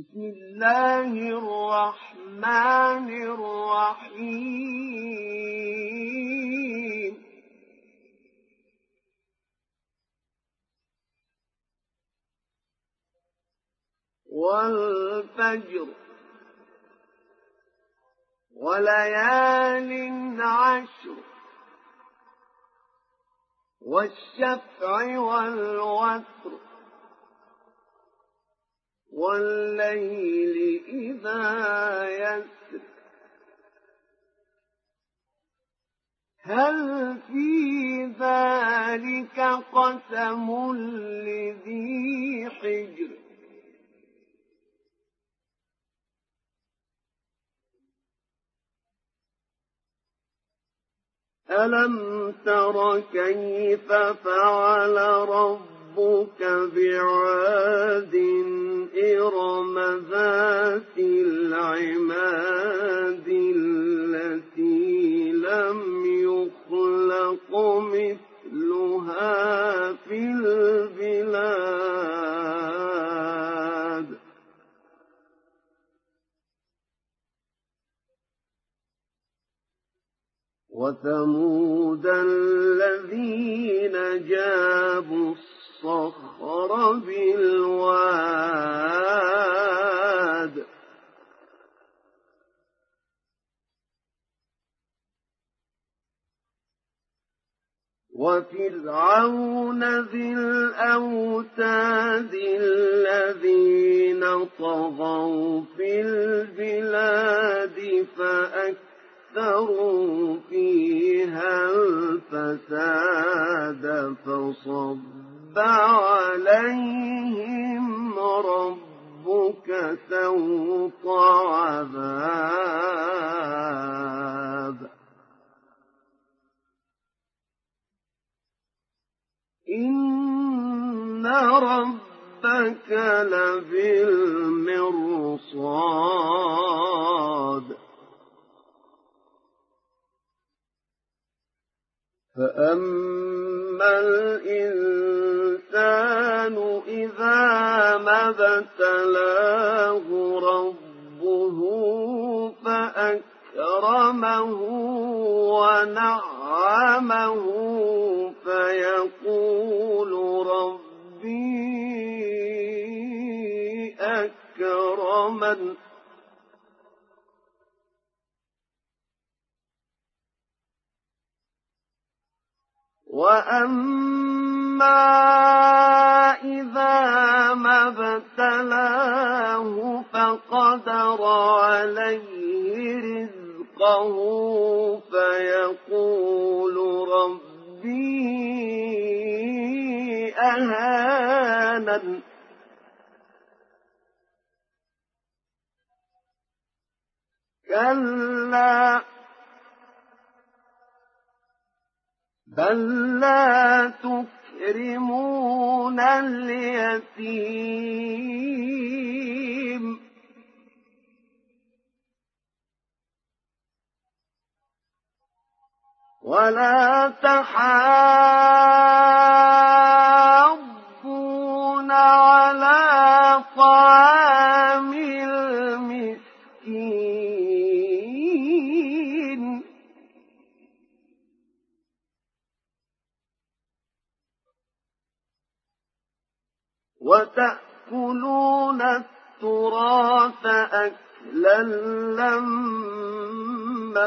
بسم الله الرحمن الرحيم. والفجر وليال عشر والشفع والوتر والليل إذا يسر. هل في ذلك قسم لذي حجر؟ ألم تر كيف فعل ربك بعاد إرم ذات العماد التي لم يخلق مثلها في البلاد. وثمود الذين جابوا الصخر بالواد. وفرعون ذي الأوتاد الذين طغوا في البلاد فأكثروا سوط عذاب إن ربك لبالمرصاد. فأما الإنسان إذا ما ابتلاه فأكرمه ونعمه فيقول ربي أكرمن. وأما إذا ما ابتلاه فقدر عليه رزقه فيقول ربي أهانن كلا. بل لا تكرمون اليتيم. ولا تحاضون على طعام وتأكلون التراث أكلا لما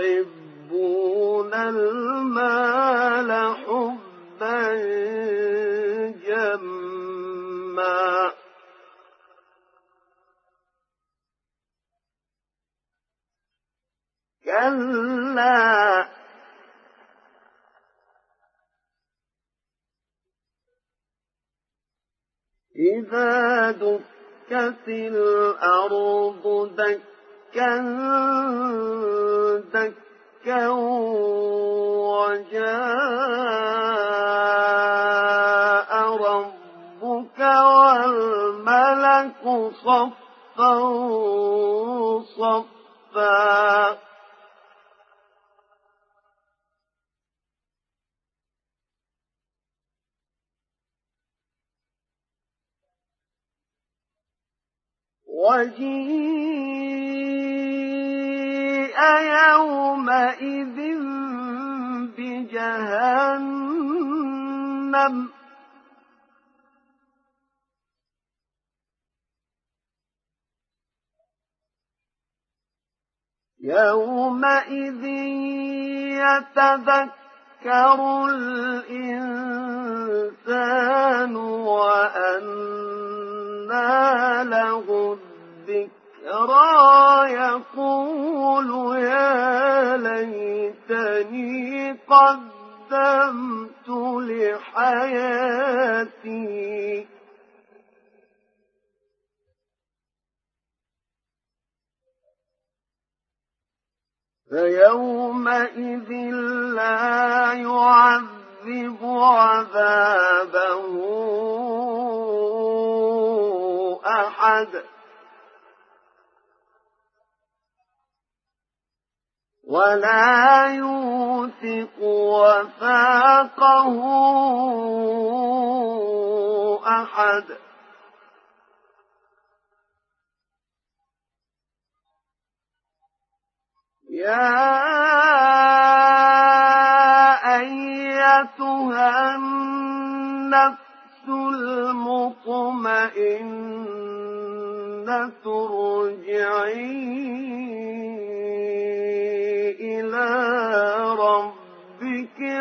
وتحبون المال حبا جما. كلا. إذا دكت الأرض دكا دكا وجاء ربك والملك صفا صفا. وجيء يومئذ بجهنم. يومئذ يتذكر الإنسان وأنى له الذكرى يقول يا ليتني قدمت لحياتي. فيومئذ لا يعذب عذابه أحد. ولا يوثق وثاقه أحد. يا أيتها النفس المطمئنة ارجعي.